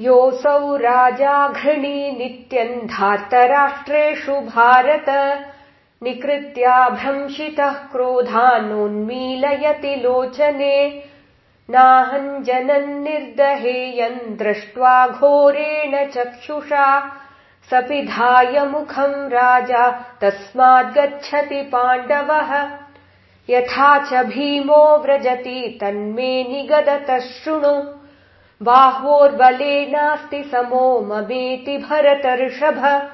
योऽसौ राजाघृणी नित्यम् धार्तराष्ट्रेषु भारत। निकृत्याभ्रंशितः क्रोधान्नोन्मीलयति लोचने। नाहञ्जनन् निर्दहेयम् दृष्ट्वा घोरेण चक्षुषा। सपिधाय मुखम् राजा तस्माद्गच्छति पाण्डवः। यथा च भीमो व्रजति तन्मे निगदतः शृणु बाह्वोर्बलेनास्ति समो ममेति भरतर्षभ।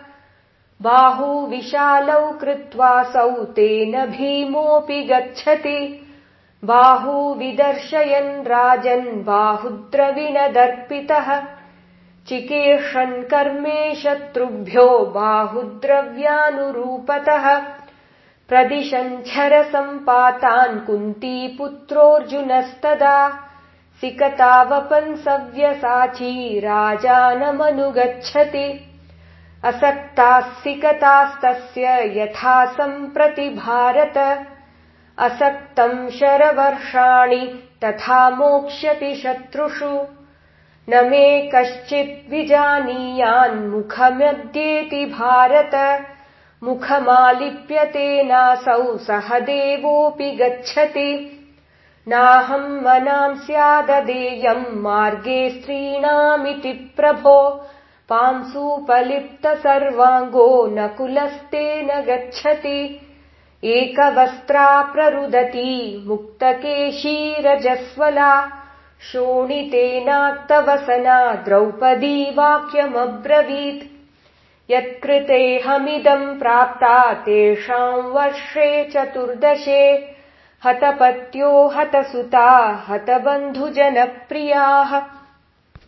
बाहुविशालौ कृत्वासौ तेन भीमोऽपि गच्छति। बाहुविदर्शयन् राजन् बाहुद्रविनदर्पितः। चिकीर्षन् कर्मे शत्रुभ्यो बाहुद्रव्यानुरूपतः। प्रदिशञ्छरसम्पातान् कुन्तीपुत्रोऽर्जुनस्तदा सिकतावपन् सव्यसाची राजानमनुगच्छति। असक्ताः सिकतास्तस्य यथा सम्प्रति भारत। असक्तम् शरवर्षाणि तथा मोक्ष्यति शत्रुषु। न मे कश्चिद्विजानीयान्मुखमद्येति भारत। मुखमालिप्यतेनासौ सह देवोऽपि गच्छति नाहम् मनाम् स्याददेयम् मार्गे स्त्रीणामिति प्रभो। पांसूपलिप्त सर्वाङ्गो न कुलस्तेन गच्छति। एकवस्त्रा प्ररुदती मुक्तकेशीरजस्वला शोणितेनाक्तवसना द्रौपदी वाक्यमब्रवीत्। यत्कृतेऽहमिदम् प्राप्ता तेषाम् वर्षे चतुर्दशे हतपत्यो हतसुता हतबन्धुजनप्रियाः